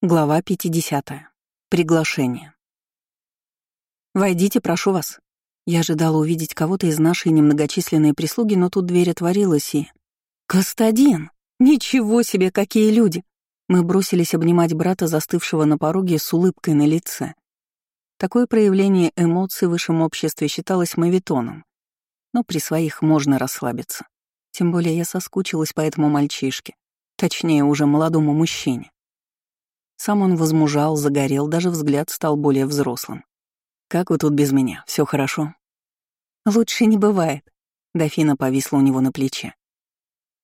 Глава 50. Приглашение. «Войдите, прошу вас». Я ожидала увидеть кого-то из нашей немногочисленной прислуги, но тут дверь отворилась и... «Кастадин! Ничего себе, какие люди!» Мы бросились обнимать брата, застывшего на пороге с улыбкой на лице. Такое проявление эмоций в высшем обществе считалось мавитоном. Но при своих можно расслабиться. Тем более я соскучилась по этому мальчишке. Точнее, уже молодому мужчине. Сам он возмужал, загорел, даже взгляд стал более взрослым. «Как вы тут без меня? Все хорошо?» «Лучше не бывает», — дофина повисла у него на плече.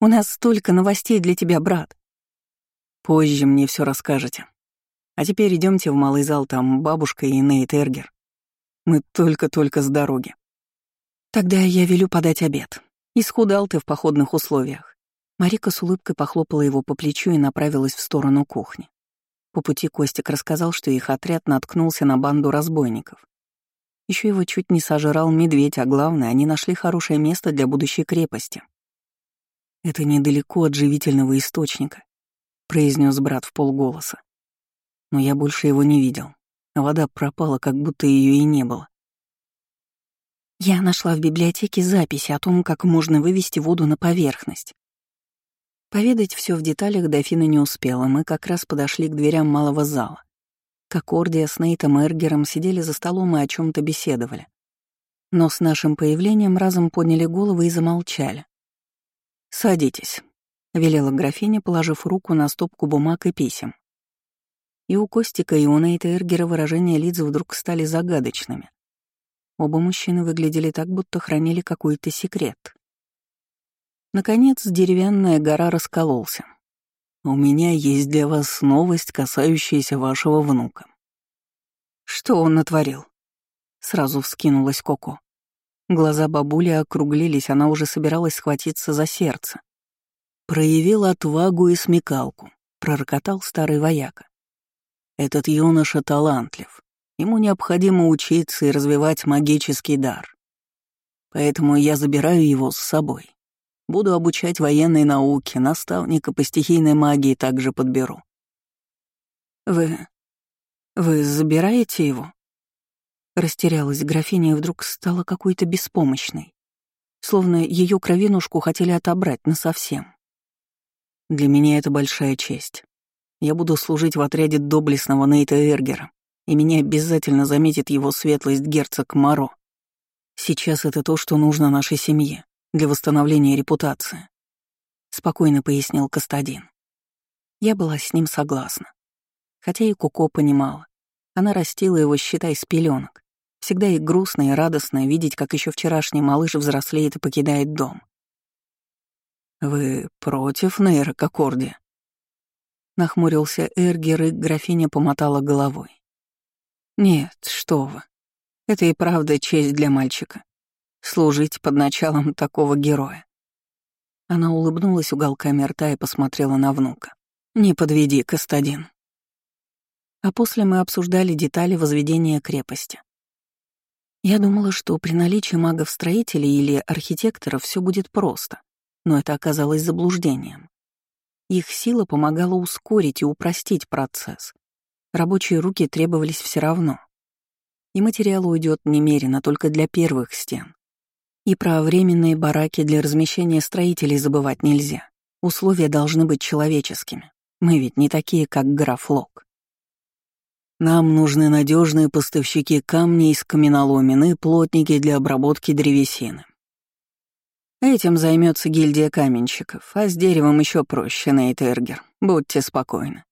«У нас столько новостей для тебя, брат». «Позже мне все расскажете. А теперь идемте в малый зал, там бабушка и Нейт Эргер. Мы только-только с дороги». «Тогда я велю подать обед. Исхудал ты в походных условиях». Марика с улыбкой похлопала его по плечу и направилась в сторону кухни. По пути Костик рассказал, что их отряд наткнулся на банду разбойников. Еще его чуть не сожрал медведь, а главное, они нашли хорошее место для будущей крепости. «Это недалеко от живительного источника», — произнес брат в полголоса. Но я больше его не видел. Вода пропала, как будто ее и не было. Я нашла в библиотеке записи о том, как можно вывести воду на поверхность. Поведать все в деталях дофина не успела, мы как раз подошли к дверям малого зала. Кокордия с Нейтом Эргером сидели за столом и о чем то беседовали. Но с нашим появлением разом подняли головы и замолчали. «Садитесь», — велела графиня, положив руку на стопку бумаг и писем. И у Костика, и у Нейта Эргера выражения лиц вдруг стали загадочными. Оба мужчины выглядели так, будто хранили какой-то секрет. Наконец, деревянная гора раскололся. «У меня есть для вас новость, касающаяся вашего внука». «Что он натворил?» Сразу вскинулась Коко. Глаза бабули округлились, она уже собиралась схватиться за сердце. «Проявил отвагу и смекалку», — пророкотал старый вояка. «Этот юноша талантлив. Ему необходимо учиться и развивать магический дар. Поэтому я забираю его с собой. Буду обучать военной науке, наставника по стихийной магии также подберу. Вы... вы забираете его? Растерялась графиня и вдруг стала какой-то беспомощной. Словно ее кровинушку хотели отобрать насовсем. Для меня это большая честь. Я буду служить в отряде доблестного Нейта Эргера, и меня обязательно заметит его светлость герцог Маро. Сейчас это то, что нужно нашей семье для восстановления репутации», — спокойно пояснил Кастадин. Я была с ним согласна. Хотя и Куко понимала. Она растила его, считай, с пеленок. Всегда и грустно, и радостно видеть, как еще вчерашний малыш взрослеет и покидает дом. «Вы против нейрококорди?» Нахмурился Эргер, и графиня помотала головой. «Нет, что вы. Это и правда честь для мальчика служить под началом такого героя. Она улыбнулась уголками рта и посмотрела на внука. «Не подведи, Кастадин». А после мы обсуждали детали возведения крепости. Я думала, что при наличии магов-строителей или архитекторов все будет просто, но это оказалось заблуждением. Их сила помогала ускорить и упростить процесс. Рабочие руки требовались все равно. И материал уйдет немерено только для первых стен. И про временные бараки для размещения строителей забывать нельзя. Условия должны быть человеческими. Мы ведь не такие, как граф Лок. Нам нужны надежные поставщики камней из каменоломен и плотники для обработки древесины. Этим займется гильдия каменщиков, а с деревом еще проще, Нейт Эргер. Будьте спокойны.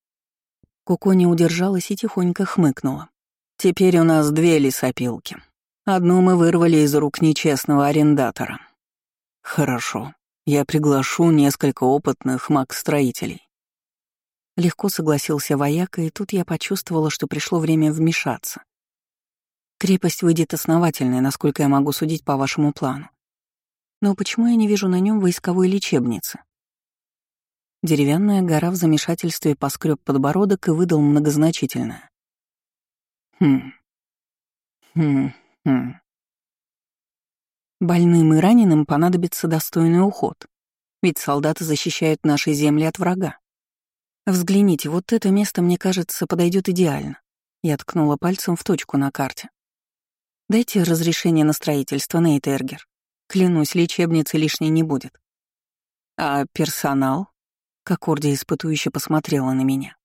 Коко не удержалась и тихонько хмыкнула. Теперь у нас две лесопилки. Одну мы вырвали из рук нечестного арендатора. Хорошо, я приглашу несколько опытных маг-строителей. Легко согласился вояка, и тут я почувствовала, что пришло время вмешаться. Крепость выйдет основательной, насколько я могу судить по вашему плану. Но почему я не вижу на нем войсковой лечебницы? Деревянная гора в замешательстве поскреб подбородок и выдал многозначительное. Хм. Хм. Хм. Больным и раненым понадобится достойный уход, ведь солдаты защищают наши земли от врага. «Взгляните, вот это место, мне кажется, подойдет идеально». Я ткнула пальцем в точку на карте. «Дайте разрешение на строительство, Нейт Эргер. Клянусь, лечебницы лишней не будет». «А персонал?» Как Орди испытующе посмотрела на меня.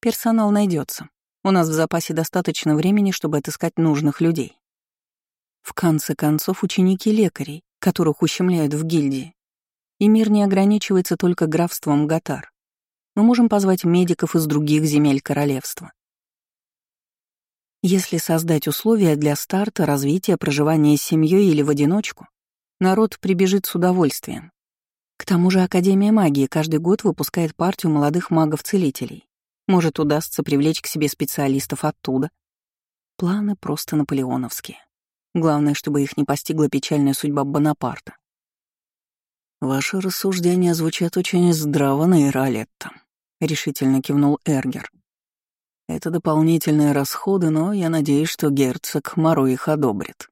«Персонал найдется. У нас в запасе достаточно времени, чтобы отыскать нужных людей. В конце концов, ученики лекарей, которых ущемляют в гильдии. И мир не ограничивается только графством Гатар. Мы можем позвать медиков из других земель королевства. Если создать условия для старта, развития, проживания с семьей или в одиночку, народ прибежит с удовольствием. К тому же Академия магии каждый год выпускает партию молодых магов-целителей. Может, удастся привлечь к себе специалистов оттуда. Планы просто наполеоновские. Главное, чтобы их не постигла печальная судьба Бонапарта. «Ваши рассуждения звучат очень здраво, Нейролетта», — решительно кивнул Эргер. «Это дополнительные расходы, но я надеюсь, что герцог Моро их одобрит».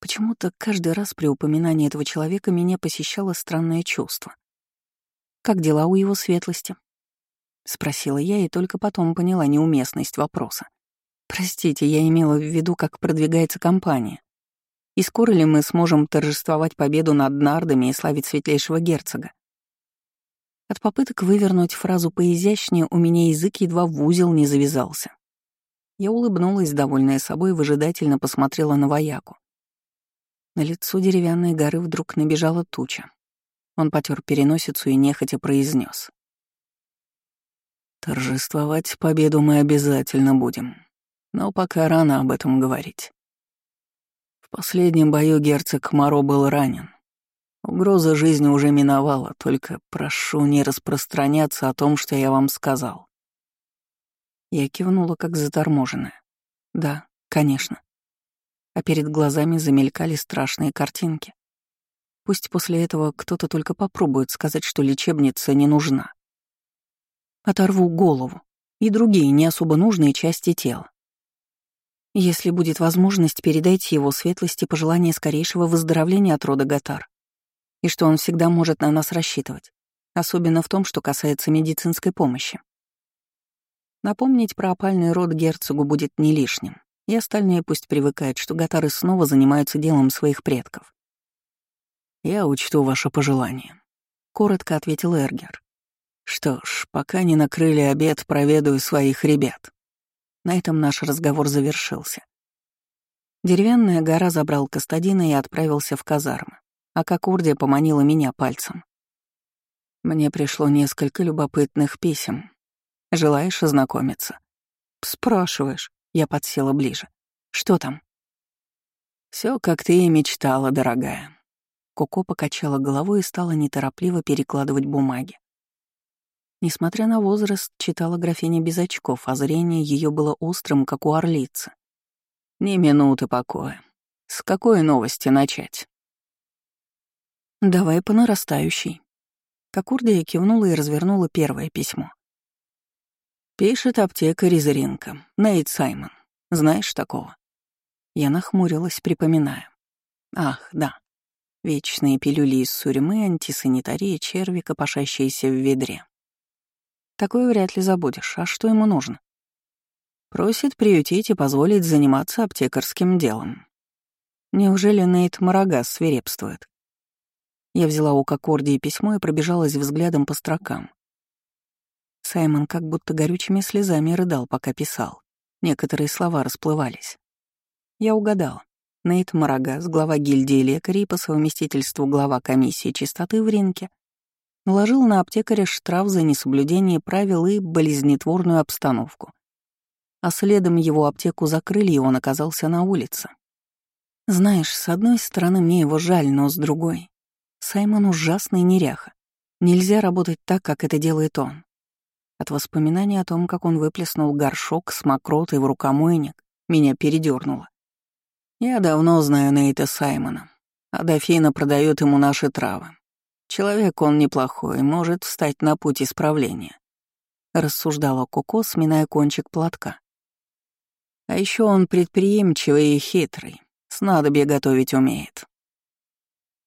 Почему-то каждый раз при упоминании этого человека меня посещало странное чувство. «Как дела у его светлости?» — спросила я и только потом поняла неуместность вопроса. «Простите, я имела в виду, как продвигается компания. И скоро ли мы сможем торжествовать победу над нардами и славить светлейшего герцога?» От попыток вывернуть фразу поизящнее у меня язык едва в узел не завязался. Я улыбнулась, довольная собой, выжидательно посмотрела на вояку. На лицо деревянной горы вдруг набежала туча. Он потер переносицу и нехотя произнес: Торжествовать победу мы обязательно будем, но пока рано об этом говорить. В последнем бою герцог Моро был ранен. Угроза жизни уже миновала, только прошу не распространяться о том, что я вам сказал. Я кивнула, как заторможенная. Да, конечно. А перед глазами замелькали страшные картинки. Пусть после этого кто-то только попробует сказать, что лечебница не нужна оторву голову и другие не особо нужные части тела. Если будет возможность, передайте его светлости пожелание скорейшего выздоровления от рода Гатар, и что он всегда может на нас рассчитывать, особенно в том, что касается медицинской помощи. Напомнить про опальный род герцогу будет не лишним, и остальные пусть привыкают, что Гатары снова занимаются делом своих предков. «Я учту ваше пожелание», — коротко ответил Эргер. Что ж, пока не накрыли обед, проведаю своих ребят. На этом наш разговор завершился. Деревянная гора забрал Кастадина и отправился в казармы, а Кокурдия поманила меня пальцем. Мне пришло несколько любопытных писем. Желаешь ознакомиться? Спрашиваешь. Я подсела ближе. Что там? Все, как ты и мечтала, дорогая. Коко покачала головой и стала неторопливо перекладывать бумаги. Несмотря на возраст, читала графиня без очков, а зрение ее было острым, как у орлицы. Ни минуты покоя. С какой новости начать? Давай по нарастающей. Кокурдия кивнула и развернула первое письмо. Пишет аптекарь из Ринка, Нейт Саймон. Знаешь такого? Я нахмурилась, припоминая. Ах, да. Вечные пилюли из сурьмы, антисанитария, черви, копошащиеся в ведре. Такое вряд ли забудешь. А что ему нужно? Просит приютить и позволить заниматься аптекарским делом. Неужели Нейт Марагас свирепствует? Я взяла у Кокордии письмо и пробежалась взглядом по строкам. Саймон как будто горючими слезами рыдал, пока писал. Некоторые слова расплывались. Я угадала. Нейт Марагас, глава гильдии лекарей по совместительству глава комиссии чистоты в Ринке, наложил на аптекаря штраф за несоблюдение правил и болезнетворную обстановку. А следом его аптеку закрыли, и он оказался на улице. Знаешь, с одной стороны, мне его жаль, но с другой... Саймон ужасный неряха. Нельзя работать так, как это делает он. От воспоминаний о том, как он выплеснул горшок с мокротой в рукомойник, меня передернуло. Я давно знаю Нейта Саймона, а дофина продает ему наши травы. Человек он неплохой, может встать на путь исправления. Рассуждала Коко, сминая кончик платка. А еще он предприимчивый и хитрый, снадобье готовить умеет.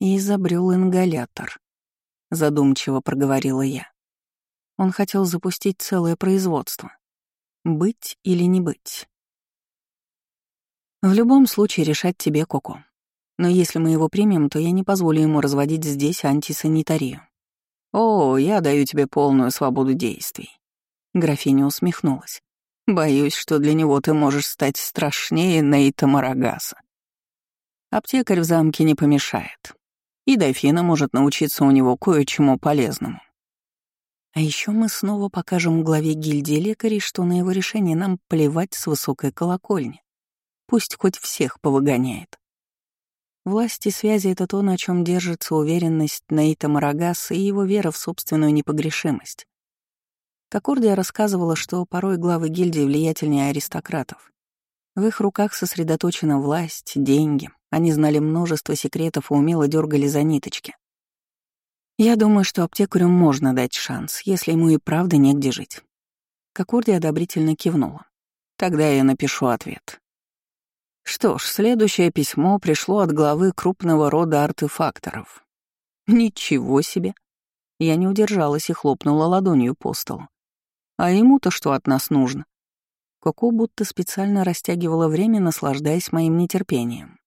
И изобрел ингалятор, задумчиво проговорила я. Он хотел запустить целое производство. Быть или не быть. В любом случае решать тебе, Коко. Но если мы его примем, то я не позволю ему разводить здесь антисанитарию. О, я даю тебе полную свободу действий. Графиня усмехнулась. Боюсь, что для него ты можешь стать страшнее Нейта Марагаса. Аптекарь в замке не помешает. И дофина может научиться у него кое-чему полезному. А еще мы снова покажем главе гильдии лекарей, что на его решение нам плевать с высокой колокольни. Пусть хоть всех повыгоняет. Власть и связи — это то, на чем держится уверенность Нейта Марагаса и его вера в собственную непогрешимость. Кокордия рассказывала, что порой главы гильдии влиятельнее аристократов. В их руках сосредоточена власть, деньги. Они знали множество секретов и умело дергали за ниточки. Я думаю, что аптекарю можно дать шанс, если ему и правда негде жить. Кокордия одобрительно кивнула. Тогда я напишу ответ. Что ж, следующее письмо пришло от главы крупного рода артефакторов. Ничего себе. Я не удержалась и хлопнула ладонью по столу. А ему-то что от нас нужно? Коко будто специально растягивала время, наслаждаясь моим нетерпением.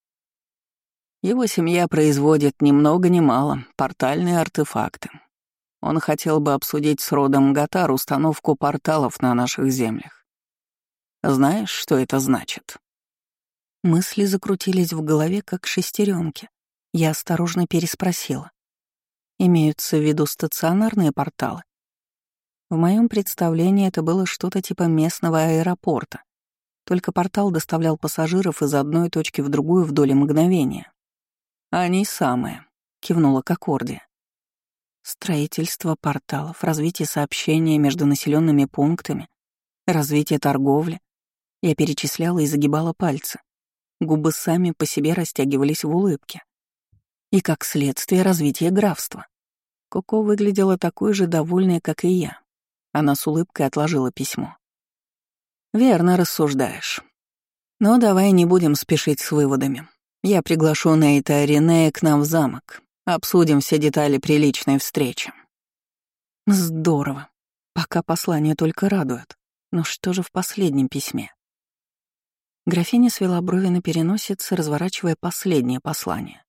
Его семья производит ни много ни мало портальные артефакты. Он хотел бы обсудить с родом Гатар установку порталов на наших землях. Знаешь, что это значит? Мысли закрутились в голове, как шестеренки. Я осторожно переспросила. Имеются в виду стационарные порталы? В моем представлении это было что-то типа местного аэропорта. Только портал доставлял пассажиров из одной точки в другую в доли мгновения. «Они самые», — кивнула Кокорди. Строительство порталов, развитие сообщения между населенными пунктами, развитие торговли. Я перечисляла и загибала пальцы. Губы сами по себе растягивались в улыбке. И как следствие развития графства. Коко выглядела такой же довольной, как и я. Она с улыбкой отложила письмо. «Верно рассуждаешь. Но давай не будем спешить с выводами. Я приглашу Нейта Ренея к нам в замок. Обсудим все детали приличной встречи». Здорово. Пока послание только радует. Но что же в последнем письме? Графиня свела брови на переносице, разворачивая последнее послание.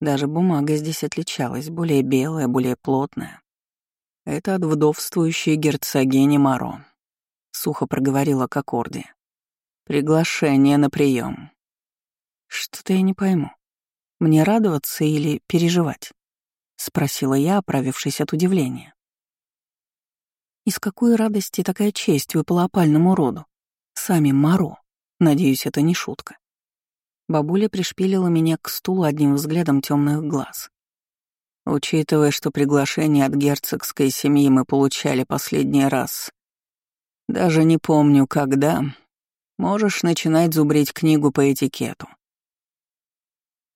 Даже бумага здесь отличалась, более белая, более плотная. «Это от вдовствующей герцогини Маро», — сухо проговорила Кокорди. «Приглашение на прием. «Что-то я не пойму. Мне радоваться или переживать?» — спросила я, оправившись от удивления. «Из какой радости такая честь выпала опальному роду? Сами Маро. Надеюсь, это не шутка. Бабуля пришпилила меня к стулу одним взглядом темных глаз. Учитывая, что приглашение от герцогской семьи мы получали последний раз, даже не помню, когда, можешь начинать зубрить книгу по этикету.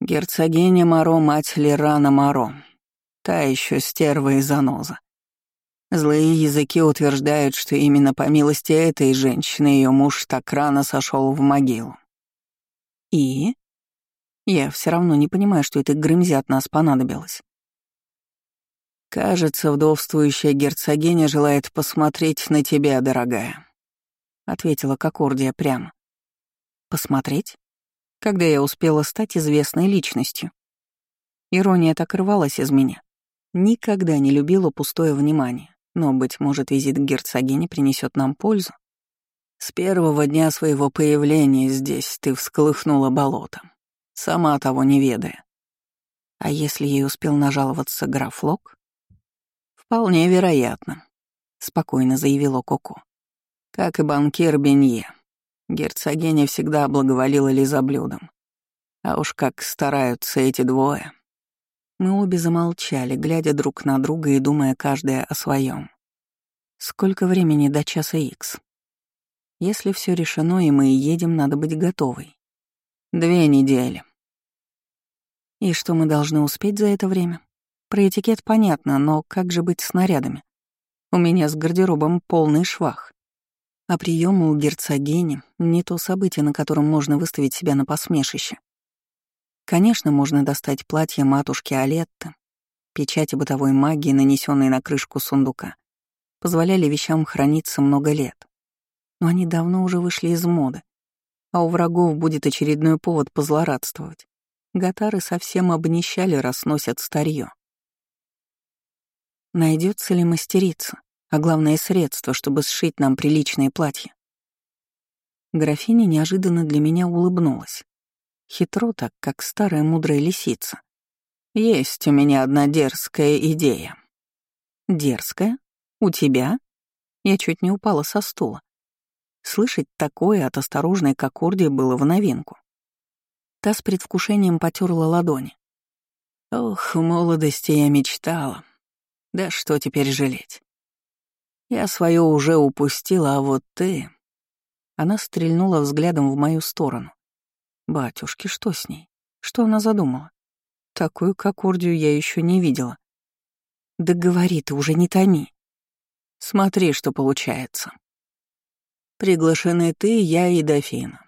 Герцогиня Моро, мать Лерана Моро, та еще стерва и заноза. Злые языки утверждают, что именно по милости этой женщины ее муж так рано сошел в могилу. И? Я все равно не понимаю, что это Грымзе от нас понадобилось. Кажется, вдовствующая герцогиня желает посмотреть на тебя, дорогая, ответила Кокордия прямо. Посмотреть? Когда я успела стать известной личностью? Ирония так рвалась из меня. Никогда не любила пустое внимание. Но, быть может, визит к герцогине принесет нам пользу. С первого дня своего появления здесь ты всколыхнула болото, сама того не ведая. А если ей успел нажаловаться граф Лок? Вполне вероятно, — спокойно заявила Коко. Как и банкир Бенье, герцогиня всегда благоволила лизоблюдом. А уж как стараются эти двое. Мы обе замолчали, глядя друг на друга и думая каждая о своем. Сколько времени до часа Икс? Если все решено и мы едем, надо быть готовой. Две недели. И что мы должны успеть за это время? Про этикет понятно, но как же быть с нарядами? У меня с гардеробом полный швах. А приемы у герцогини — не то событие, на котором можно выставить себя на посмешище. Конечно, можно достать платье матушки Алетты, печати бытовой магии, нанесенной на крышку сундука, позволяли вещам храниться много лет. Но они давно уже вышли из моды, а у врагов будет очередной повод позлорадствовать. Гатары совсем обнищали, расносят старье. Найдется ли мастерица, а главное средство, чтобы сшить нам приличные платья? Графиня неожиданно для меня улыбнулась. Хитро так, как старая мудрая лисица. «Есть у меня одна дерзкая идея». «Дерзкая? У тебя?» Я чуть не упала со стула. Слышать такое от осторожной Кокорди было в новинку. Та с предвкушением потерла ладони. Ох, в молодости я мечтала. Да что теперь жалеть? Я свое уже упустила, а вот ты... Она стрельнула взглядом в мою сторону. Батюшки, что с ней? Что она задумала? Такую кокордию я еще не видела. Да говори ты уже, не томи. Смотри, что получается. Приглашены ты, я и дофина.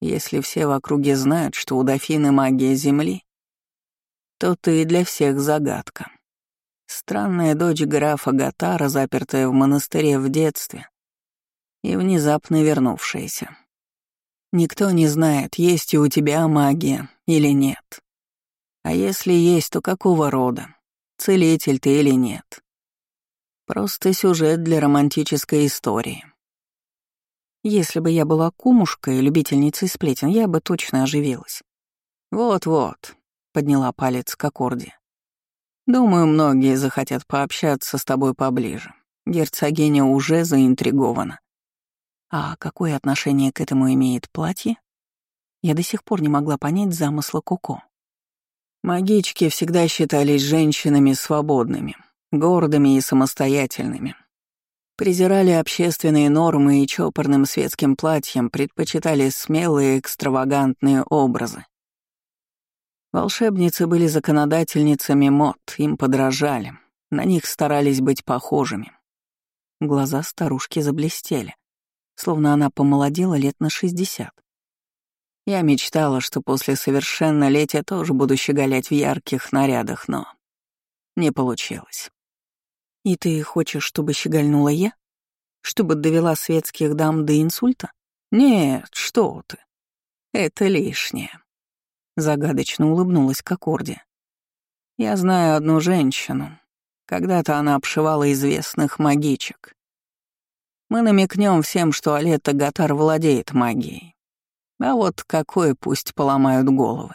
Если все в округе знают, что у дофины магия Земли, то ты для всех загадка. Странная дочь графа Гатара, запертая в монастыре в детстве, и внезапно вернувшаяся. Никто не знает, есть ли у тебя магия или нет. А если есть, то какого рода? Целитель ты или нет? Просто сюжет для романтической истории. Если бы я была кумушкой, любительницей сплетен, я бы точно оживилась. «Вот-вот», — подняла палец к аккорде. «Думаю, многие захотят пообщаться с тобой поближе. Герцогиня уже заинтригована. А какое отношение к этому имеет платье? Я до сих пор не могла понять замысла Коко. Магички всегда считались женщинами свободными, гордыми и самостоятельными. Презирали общественные нормы и чопорным светским платьем предпочитали смелые экстравагантные образы. Волшебницы были законодательницами мод, им подражали, на них старались быть похожими. Глаза старушки заблестели словно она помолодела лет на шестьдесят. Я мечтала, что после совершеннолетия тоже буду щеголять в ярких нарядах, но не получилось. И ты хочешь, чтобы щегольнула я? Чтобы довела светских дам до инсульта? Нет, что ты. Это лишнее. Загадочно улыбнулась Кокорди. Я знаю одну женщину. Когда-то она обшивала известных магичек. Мы намекнем всем, что Алета Гатар владеет магией. А вот какой пусть поломают головы.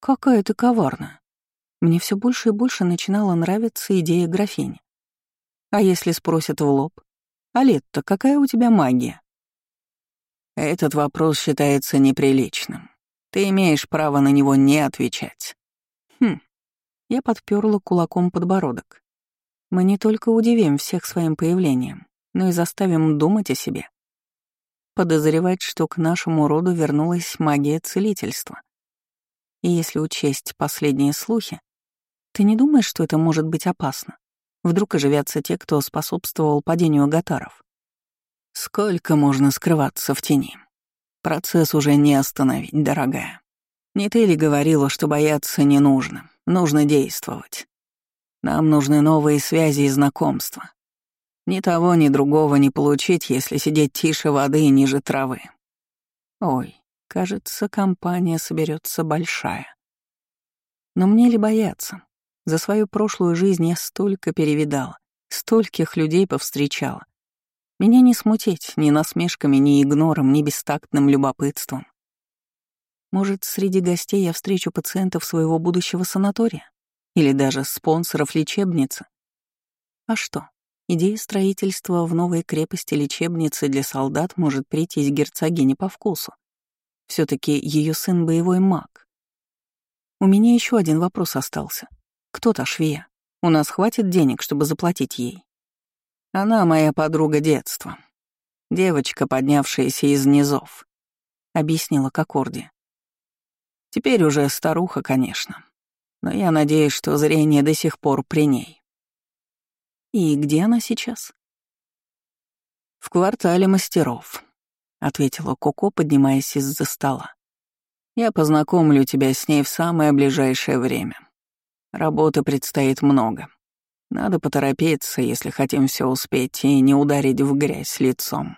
Какая ты коварная. Мне все больше и больше начинала нравиться идея графини. А если спросят в лоб? Алетта, какая у тебя магия? Этот вопрос считается неприличным. Ты имеешь право на него не отвечать. Хм. Я подперла кулаком подбородок. Мы не только удивим всех своим появлением, но и заставим думать о себе. Подозревать, что к нашему роду вернулась магия целительства. И если учесть последние слухи, ты не думаешь, что это может быть опасно? Вдруг оживятся те, кто способствовал падению гатаров? Сколько можно скрываться в тени? Процесс уже не остановить, дорогая. Не ты ли говорила, что бояться не нужно, нужно действовать? Нам нужны новые связи и знакомства, ни того, ни другого не получить, если сидеть тише воды и ниже травы. Ой, кажется, компания соберется большая. Но мне ли бояться? За свою прошлую жизнь я столько перевидала, стольких людей повстречала. Меня не смутить ни насмешками, ни игнором, ни бестактным любопытством. Может, среди гостей я встречу пациентов своего будущего санатория? Или даже спонсоров лечебницы? А что? Идея строительства в новой крепости лечебницы для солдат может прийти из герцогини по вкусу. все таки ее сын боевой маг. У меня еще один вопрос остался. Кто та швея? У нас хватит денег, чтобы заплатить ей? Она моя подруга детства. Девочка, поднявшаяся из низов, — объяснила Кокорди. Теперь уже старуха, конечно. Но я надеюсь, что зрение до сих пор при ней. «И где она сейчас?» «В квартале мастеров», — ответила Коко, поднимаясь из-за стола. «Я познакомлю тебя с ней в самое ближайшее время. Работы предстоит много. Надо поторопиться, если хотим все успеть, и не ударить в грязь лицом.